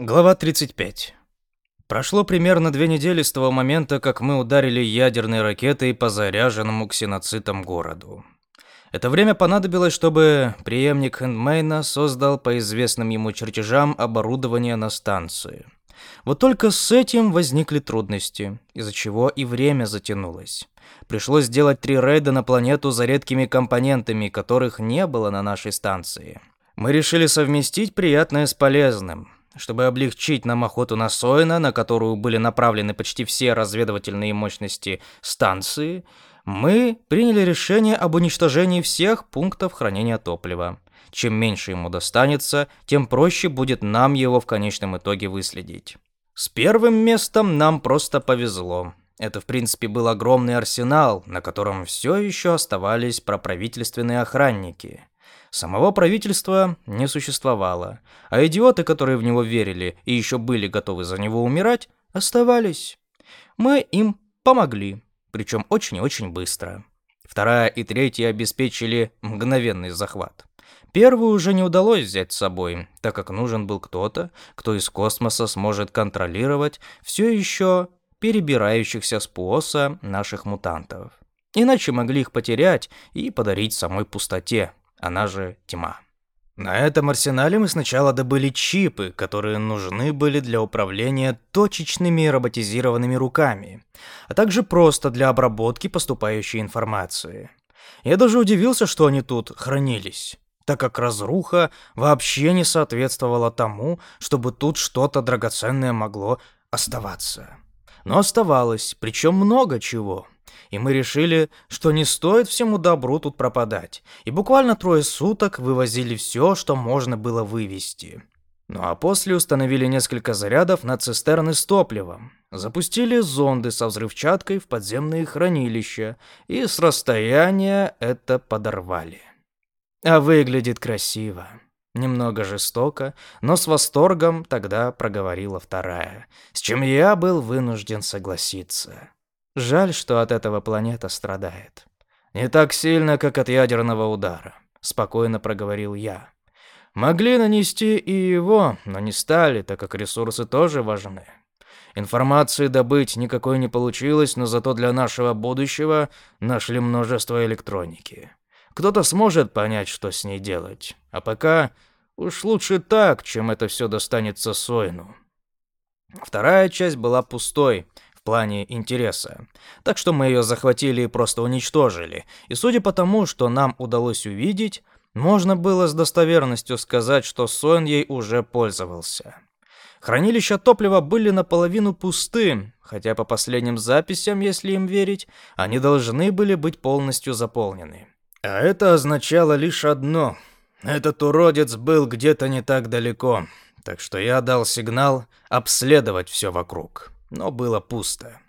Глава 35. Прошло примерно две недели с того момента, как мы ударили ядерной ракетой по заряженному ксеноцитом городу. Это время понадобилось, чтобы преемник Хэндмейна создал по известным ему чертежам оборудование на станции. Вот только с этим возникли трудности, из-за чего и время затянулось. Пришлось сделать три рейда на планету за редкими компонентами, которых не было на нашей станции. Мы решили совместить приятное с полезным – чтобы облегчить нам охоту на Сойна, на которую были направлены почти все разведывательные мощности станции, мы приняли решение об уничтожении всех пунктов хранения топлива. Чем меньше ему достанется, тем проще будет нам его в конечном итоге выследить. С первым местом нам просто повезло. Это, в принципе, был огромный арсенал, на котором все еще оставались проправительственные охранники. Самого правительства не существовало, а идиоты, которые в него верили и еще были готовы за него умирать, оставались. Мы им помогли, причем очень и очень быстро. Вторая и третья обеспечили мгновенный захват. Первую уже не удалось взять с собой, так как нужен был кто-то, кто из космоса сможет контролировать все еще перебирающихся с Пуоса наших мутантов. Иначе могли их потерять и подарить самой пустоте, она же тьма. На этом арсенале мы сначала добыли чипы, которые нужны были для управления точечными роботизированными руками, а также просто для обработки поступающей информации. Я даже удивился, что они тут хранились, так как разруха вообще не соответствовала тому, чтобы тут что-то драгоценное могло оставаться. Но оставалось, причем много чего – и мы решили, что не стоит всему добру тут пропадать, и буквально трое суток вывозили все, что можно было вывести. Ну а после установили несколько зарядов на цистерны с топливом, запустили зонды со взрывчаткой в подземные хранилища, и с расстояния это подорвали. А выглядит красиво. Немного жестоко, но с восторгом тогда проговорила вторая, с чем я был вынужден согласиться. Жаль, что от этого планета страдает. Не так сильно, как от ядерного удара, спокойно проговорил я. Могли нанести и его, но не стали, так как ресурсы тоже важны. Информации добыть никакой не получилось, но зато для нашего будущего нашли множество электроники. Кто-то сможет понять, что с ней делать. А пока уж лучше так, чем это все достанется Сойну. Вторая часть была пустой, плане интереса. Так что мы ее захватили и просто уничтожили. И судя по тому, что нам удалось увидеть, можно было с достоверностью сказать, что Сон ей уже пользовался. Хранилища топлива были наполовину пусты, хотя по последним записям, если им верить, они должны были быть полностью заполнены. А это означало лишь одно. Этот уродец был где-то не так далеко, так что я дал сигнал обследовать все вокруг но было пусто.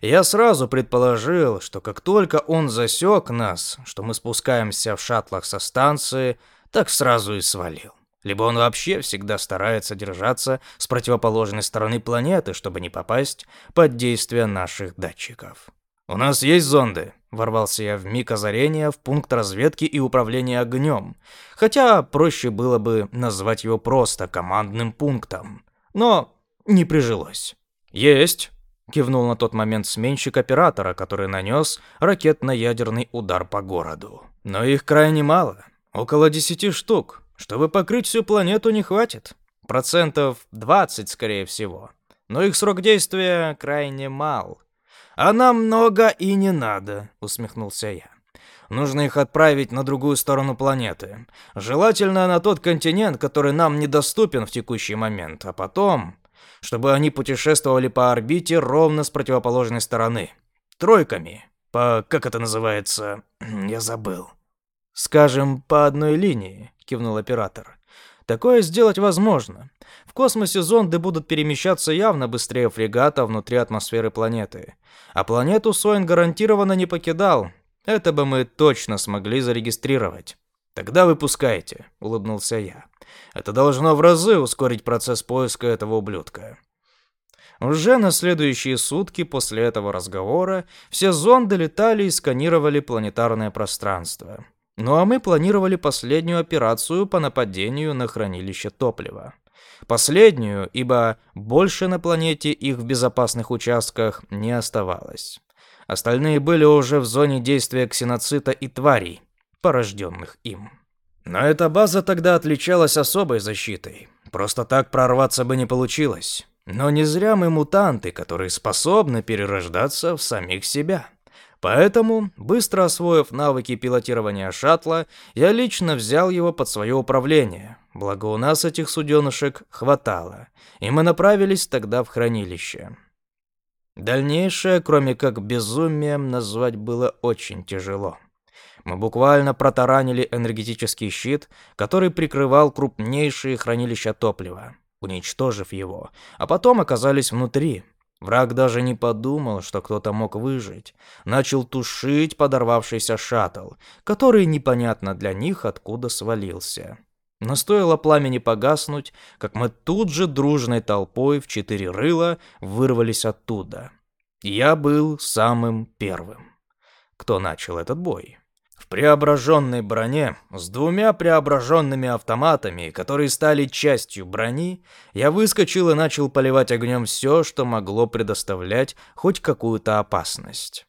Я сразу предположил, что как только он засек нас, что мы спускаемся в шаттлах со станции, так сразу и свалил. Либо он вообще всегда старается держаться с противоположной стороны планеты, чтобы не попасть под действие наших датчиков. «У нас есть зонды», — ворвался я в миг озарения в пункт разведки и управления огнем, хотя проще было бы назвать его просто командным пунктом. Но не прижилось. «Есть!» — кивнул на тот момент сменщик оператора, который нанес ракетно-ядерный удар по городу. «Но их крайне мало. Около десяти штук. Чтобы покрыть всю планету, не хватит. Процентов 20, скорее всего. Но их срок действия крайне мал. А нам много и не надо», — усмехнулся я. Нужно их отправить на другую сторону планеты. Желательно на тот континент, который нам недоступен в текущий момент, а потом чтобы они путешествовали по орбите ровно с противоположной стороны. Тройками. По... как это называется? Я забыл. Скажем, по одной линии, кивнул оператор. Такое сделать возможно. В космосе зонды будут перемещаться явно быстрее фрегата внутри атмосферы планеты. А планету Соин гарантированно не покидал. Это бы мы точно смогли зарегистрировать. Тогда выпускайте, улыбнулся я. Это должно в разы ускорить процесс поиска этого ублюдка. Уже на следующие сутки после этого разговора все зонды летали и сканировали планетарное пространство. Ну а мы планировали последнюю операцию по нападению на хранилище топлива. Последнюю, ибо больше на планете их в безопасных участках не оставалось. Остальные были уже в зоне действия ксеноцита и тварей, порожденных им. Но эта база тогда отличалась особой защитой. Просто так прорваться бы не получилось. Но не зря мы мутанты, которые способны перерождаться в самих себя. Поэтому, быстро освоив навыки пилотирования шаттла, я лично взял его под свое управление. Благо у нас этих суденышек хватало, и мы направились тогда в хранилище. Дальнейшее, кроме как безумием, назвать было очень тяжело. Мы буквально протаранили энергетический щит, который прикрывал крупнейшие хранилища топлива, уничтожив его, а потом оказались внутри. Враг даже не подумал, что кто-то мог выжить. Начал тушить подорвавшийся шаттл, который непонятно для них откуда свалился. Но стоило пламени погаснуть, как мы тут же дружной толпой в четыре рыла вырвались оттуда. Я был самым первым, кто начал этот бой. В преображенной броне, с двумя преображенными автоматами, которые стали частью брони, я выскочил и начал поливать огнем все, что могло предоставлять хоть какую-то опасность.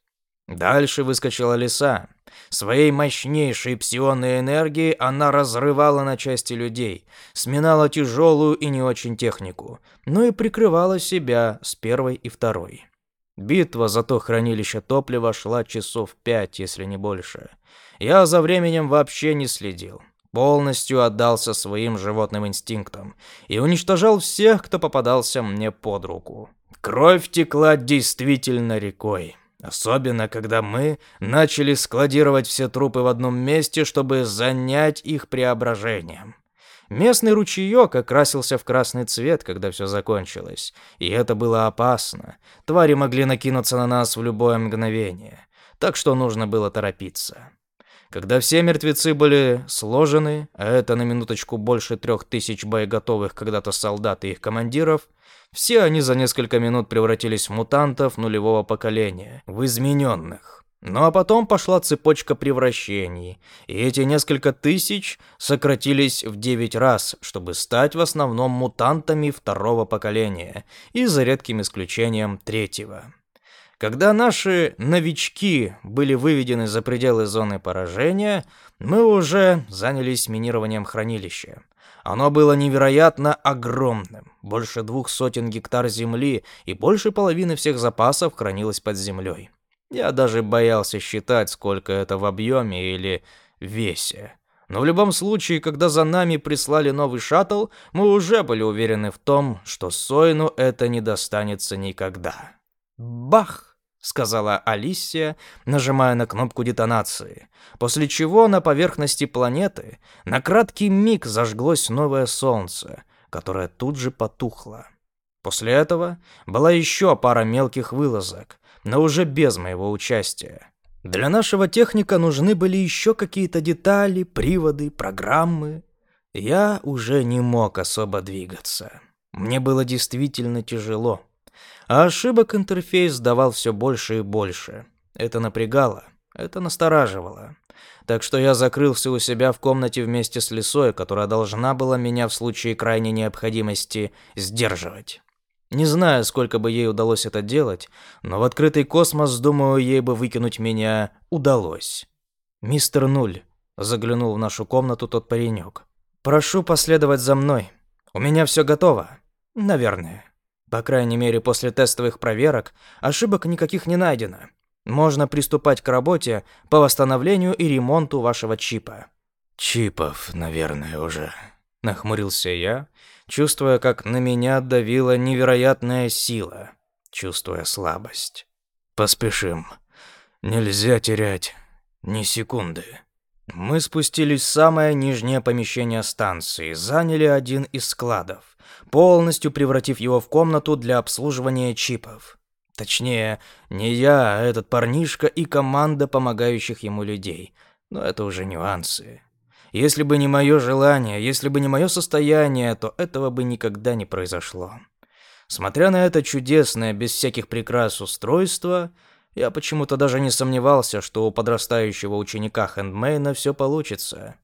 Дальше выскочила лиса. Своей мощнейшей псионной энергией она разрывала на части людей, сминала тяжелую и не очень технику, но и прикрывала себя с первой и второй. Битва за то хранилище топлива шла часов пять, если не больше. Я за временем вообще не следил. Полностью отдался своим животным инстинктам и уничтожал всех, кто попадался мне под руку. Кровь текла действительно рекой. Особенно, когда мы начали складировать все трупы в одном месте, чтобы занять их преображением. Местный ручеек окрасился в красный цвет, когда все закончилось. И это было опасно. Твари могли накинуться на нас в любое мгновение. Так что нужно было торопиться. Когда все мертвецы были сложены, а это на минуточку больше трех тысяч боеготовых когда-то солдат и их командиров, все они за несколько минут превратились в мутантов нулевого поколения, в измененных. Ну а потом пошла цепочка превращений, и эти несколько тысяч сократились в девять раз, чтобы стать в основном мутантами второго поколения и за редким исключением третьего. Когда наши новички были выведены за пределы зоны поражения, мы уже занялись минированием хранилища. Оно было невероятно огромным, больше двух сотен гектар земли, и больше половины всех запасов хранилось под землей. Я даже боялся считать, сколько это в объеме или весе. Но в любом случае, когда за нами прислали новый шаттл, мы уже были уверены в том, что Сойну это не достанется никогда. Бах! сказала Алисия, нажимая на кнопку детонации, после чего на поверхности планеты на краткий миг зажглось новое солнце, которое тут же потухло. После этого была еще пара мелких вылазок, но уже без моего участия. Для нашего техника нужны были еще какие-то детали, приводы, программы. Я уже не мог особо двигаться. Мне было действительно тяжело. А ошибок интерфейс давал все больше и больше. Это напрягало, это настораживало. Так что я закрылся у себя в комнате вместе с лисой, которая должна была меня в случае крайней необходимости сдерживать. Не знаю, сколько бы ей удалось это делать, но в открытый космос, думаю, ей бы выкинуть меня удалось. «Мистер Нуль», — заглянул в нашу комнату тот паренек. «Прошу последовать за мной. У меня все готово. Наверное. По крайней мере, после тестовых проверок ошибок никаких не найдено. Можно приступать к работе по восстановлению и ремонту вашего чипа». «Чипов, наверное, уже», — нахмурился я, чувствуя, как на меня давила невероятная сила, чувствуя слабость. «Поспешим. Нельзя терять ни секунды». Мы спустились в самое нижнее помещение станции, заняли один из складов, полностью превратив его в комнату для обслуживания чипов. Точнее, не я, а этот парнишка и команда помогающих ему людей. Но это уже нюансы. Если бы не мое желание, если бы не мое состояние, то этого бы никогда не произошло. Смотря на это чудесное, без всяких прикрас устройство, я почему-то даже не сомневался, что у подрастающего ученика Хэндмейна все получится.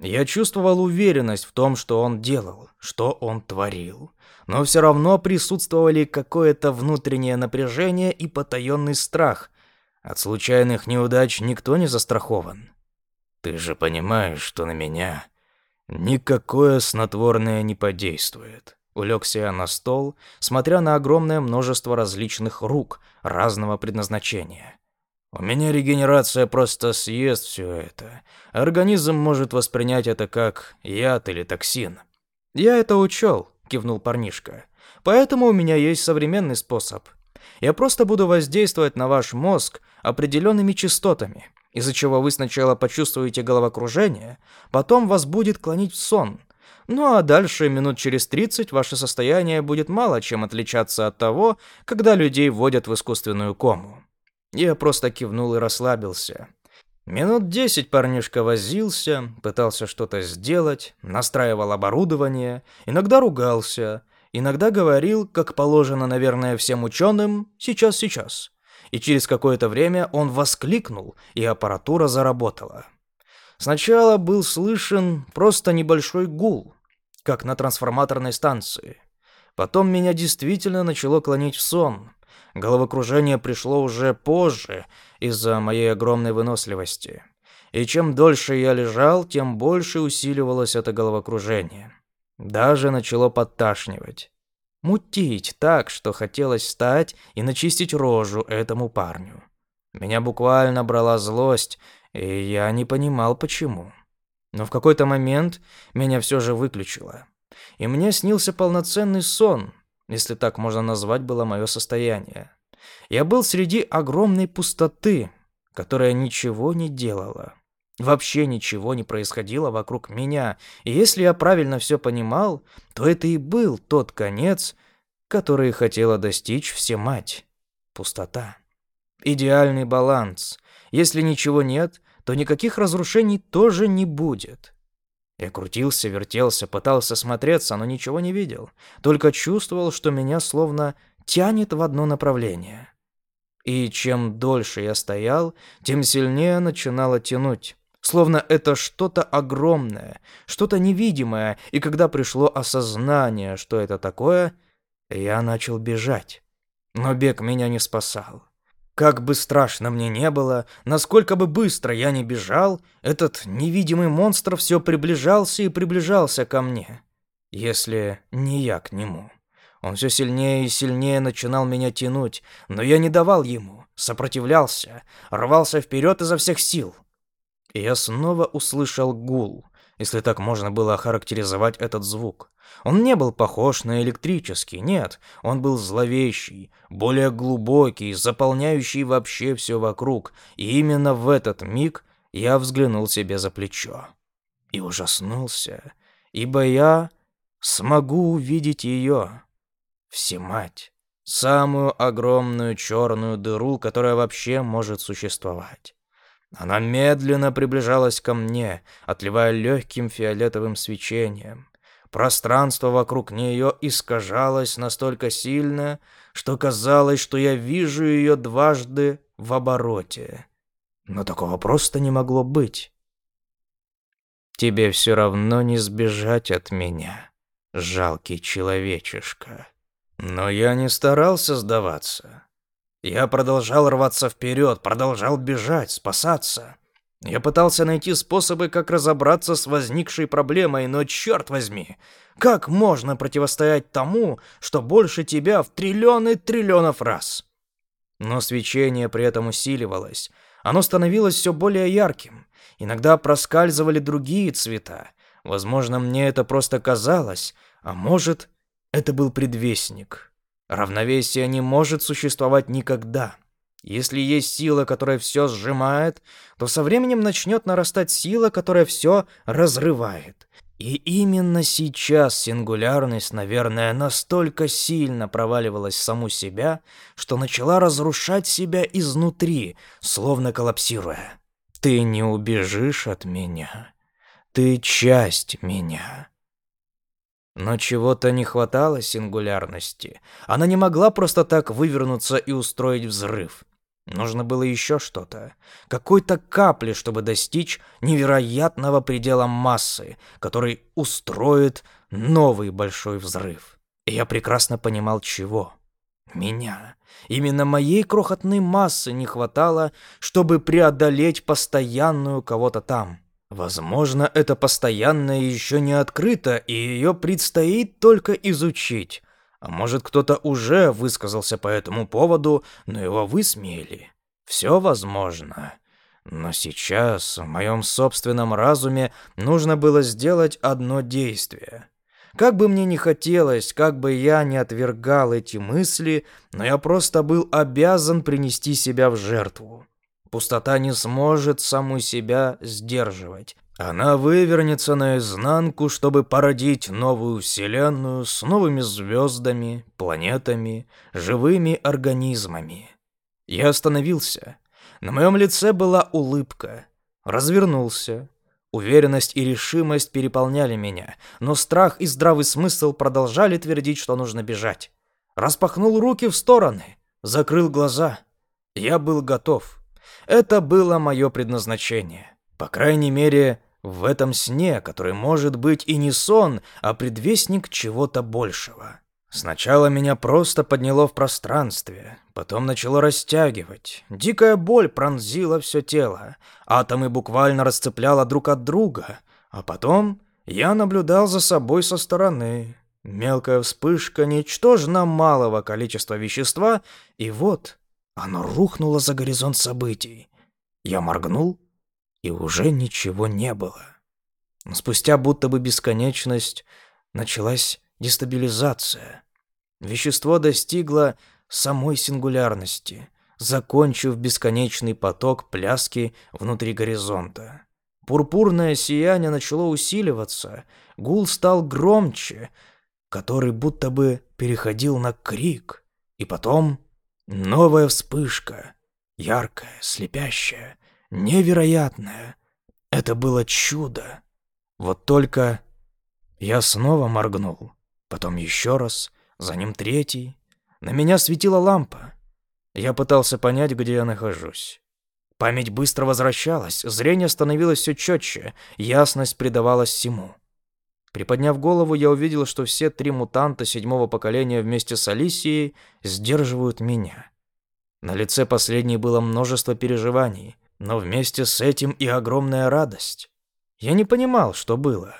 Я чувствовал уверенность в том, что он делал, что он творил. Но все равно присутствовали какое-то внутреннее напряжение и потаенный страх. От случайных неудач никто не застрахован. Ты же понимаешь, что на меня никакое снотворное не подействует. Улегся я на стол, смотря на огромное множество различных рук разного предназначения. У меня регенерация просто съест все это. Организм может воспринять это как яд или токсин. Я это учел, кивнул парнишка. Поэтому у меня есть современный способ. Я просто буду воздействовать на ваш мозг определенными частотами, из-за чего вы сначала почувствуете головокружение, потом вас будет клонить в сон. Ну а дальше, минут через 30, ваше состояние будет мало чем отличаться от того, когда людей вводят в искусственную кому. Я просто кивнул и расслабился. Минут десять парнишка возился, пытался что-то сделать, настраивал оборудование, иногда ругался, иногда говорил, как положено, наверное, всем ученым, «сейчас-сейчас». И через какое-то время он воскликнул, и аппаратура заработала. Сначала был слышен просто небольшой гул, как на трансформаторной станции. Потом меня действительно начало клонить в сон. Головокружение пришло уже позже из-за моей огромной выносливости. И чем дольше я лежал, тем больше усиливалось это головокружение. Даже начало подташнивать. Мутить так, что хотелось встать и начистить рожу этому парню. Меня буквально брала злость, и я не понимал, почему. Но в какой-то момент меня все же выключило. И мне снился полноценный сон, если так можно назвать было мое состояние. Я был среди огромной пустоты, которая ничего не делала. Вообще ничего не происходило вокруг меня, и если я правильно все понимал, то это и был тот конец, который хотела достичь всемать. Пустота. Идеальный баланс. Если ничего нет, то никаких разрушений тоже не будет. Я крутился, вертелся, пытался смотреться, но ничего не видел. Только чувствовал, что меня словно тянет в одно направление. И чем дольше я стоял, тем сильнее начинало тянуть. Словно это что-то огромное, что-то невидимое, и когда пришло осознание, что это такое, я начал бежать. Но бег меня не спасал. Как бы страшно мне не было, насколько бы быстро я не бежал, этот невидимый монстр все приближался и приближался ко мне. Если не я к нему. Он все сильнее и сильнее начинал меня тянуть, но я не давал ему, сопротивлялся, рвался вперед изо всех сил. И я снова услышал гул, если так можно было охарактеризовать этот звук. Он не был похож на электрический, нет, он был зловещий, более глубокий, заполняющий вообще все вокруг, и именно в этот миг я взглянул себе за плечо. И ужаснулся, ибо я смогу увидеть ее, всемать, самую огромную черную дыру, которая вообще может существовать. Она медленно приближалась ко мне, отливая легким фиолетовым свечением. Пространство вокруг нее искажалось настолько сильно, что казалось, что я вижу ее дважды в обороте. Но такого просто не могло быть. Тебе все равно не сбежать от меня, жалкий человечишка. Но я не старался сдаваться. Я продолжал рваться вперед, продолжал бежать, спасаться. Я пытался найти способы, как разобраться с возникшей проблемой, но черт возьми, как можно противостоять тому, что больше тебя в триллионы триллионов раз? Но свечение при этом усиливалось. Оно становилось все более ярким. Иногда проскальзывали другие цвета. Возможно, мне это просто казалось, а может, это был предвестник. Равновесие не может существовать никогда. Если есть сила, которая все сжимает, то со временем начнет нарастать сила, которая все разрывает. И именно сейчас сингулярность, наверное, настолько сильно проваливалась в саму себя, что начала разрушать себя изнутри, словно коллапсируя. «Ты не убежишь от меня. Ты часть меня. Но чего-то не хватало сингулярности. Она не могла просто так вывернуться и устроить взрыв. Нужно было еще что-то. Какой-то капли, чтобы достичь невероятного предела массы, который устроит новый большой взрыв. И я прекрасно понимал, чего. Меня. Именно моей крохотной массы не хватало, чтобы преодолеть постоянную кого-то там. Возможно, это постоянное еще не открыто, и ее предстоит только изучить. А может, кто-то уже высказался по этому поводу, но его высмеяли. Все возможно. Но сейчас в моем собственном разуме нужно было сделать одно действие. Как бы мне ни хотелось, как бы я ни отвергал эти мысли, но я просто был обязан принести себя в жертву. Пустота не сможет саму себя сдерживать. Она вывернется наизнанку, чтобы породить новую вселенную с новыми звездами, планетами, живыми организмами. Я остановился. На моем лице была улыбка. Развернулся. Уверенность и решимость переполняли меня, но страх и здравый смысл продолжали твердить, что нужно бежать. Распахнул руки в стороны, закрыл глаза. Я был готов. Это было мое предназначение. По крайней мере, в этом сне, который может быть и не сон, а предвестник чего-то большего. Сначала меня просто подняло в пространстве, потом начало растягивать. Дикая боль пронзила все тело, атомы буквально расцепляла друг от друга, а потом я наблюдал за собой со стороны. Мелкая вспышка ничтожно малого количества вещества, и вот оно рухнуло за горизонт событий. Я моргнул, и уже ничего не было. спустя будто бы бесконечность началась дестабилизация. Вещество достигло самой сингулярности, закончив бесконечный поток пляски внутри горизонта. Пурпурное сияние начало усиливаться, гул стал громче, который будто бы переходил на крик, и потом новая вспышка, яркая, слепящая, невероятное. Это было чудо. Вот только я снова моргнул, потом еще раз, за ним третий. На меня светила лампа. Я пытался понять, где я нахожусь. Память быстро возвращалась, зрение становилось все четче, ясность придавалась всему. Приподняв голову, я увидел, что все три мутанта седьмого поколения вместе с Алисией сдерживают меня. На лице последней было множество переживаний — но вместе с этим и огромная радость. Я не понимал, что было.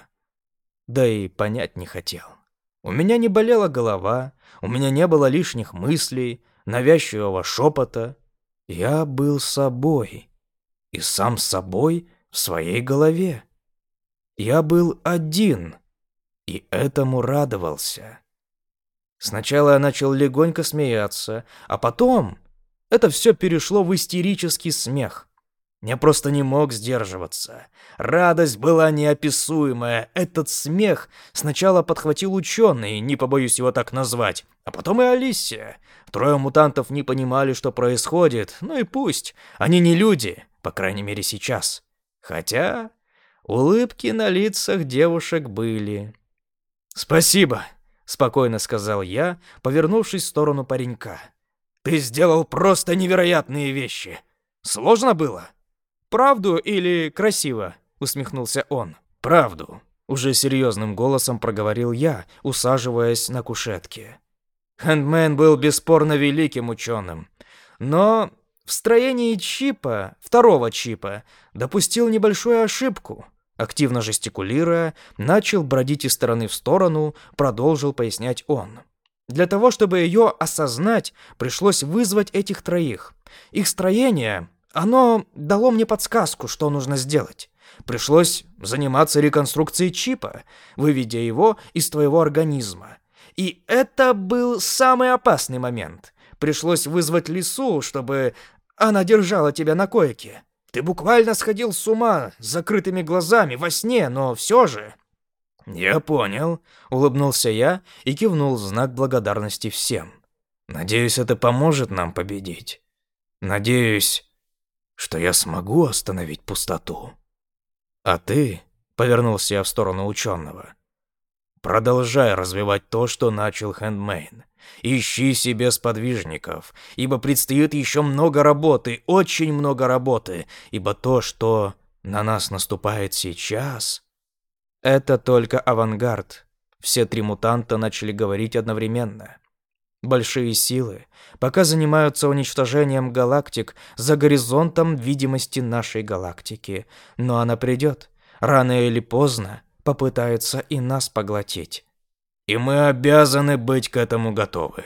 Да и понять не хотел. У меня не болела голова, у меня не было лишних мыслей, навязчивого шепота. Я был собой. И сам собой в своей голове. Я был один. И этому радовался. Сначала я начал легонько смеяться, а потом это все перешло в истерический смех. Я просто не мог сдерживаться. Радость была неописуемая. Этот смех сначала подхватил ученый, не побоюсь его так назвать, а потом и Алисия. Трое мутантов не понимали, что происходит. Ну и пусть. Они не люди, по крайней мере сейчас. Хотя улыбки на лицах девушек были. «Спасибо», — спокойно сказал я, повернувшись в сторону паренька. «Ты сделал просто невероятные вещи. Сложно было?» «Правду или красиво?» — усмехнулся он. «Правду», — уже серьезным голосом проговорил я, усаживаясь на кушетке. Хэндмен был бесспорно великим ученым, но в строении чипа, второго чипа, допустил небольшую ошибку. Активно жестикулируя, начал бродить из стороны в сторону, продолжил пояснять он. Для того, чтобы ее осознать, пришлось вызвать этих троих. Их строение оно дало мне подсказку, что нужно сделать. Пришлось заниматься реконструкцией чипа, выведя его из твоего организма. И это был самый опасный момент. Пришлось вызвать лису, чтобы она держала тебя на койке. Ты буквально сходил с ума с закрытыми глазами во сне, но все же... «Я понял», — улыбнулся я и кивнул в знак благодарности всем. «Надеюсь, это поможет нам победить. Надеюсь, что я смогу остановить пустоту. А ты, повернулся я в сторону ученого, продолжай развивать то, что начал Хэндмейн. Ищи себе сподвижников, ибо предстоит еще много работы, очень много работы, ибо то, что на нас наступает сейчас, это только авангард. Все три мутанта начали говорить одновременно. Большие силы пока занимаются уничтожением галактик за горизонтом видимости нашей галактики, но она придет. Рано или поздно попытается и нас поглотить. И мы обязаны быть к этому готовы.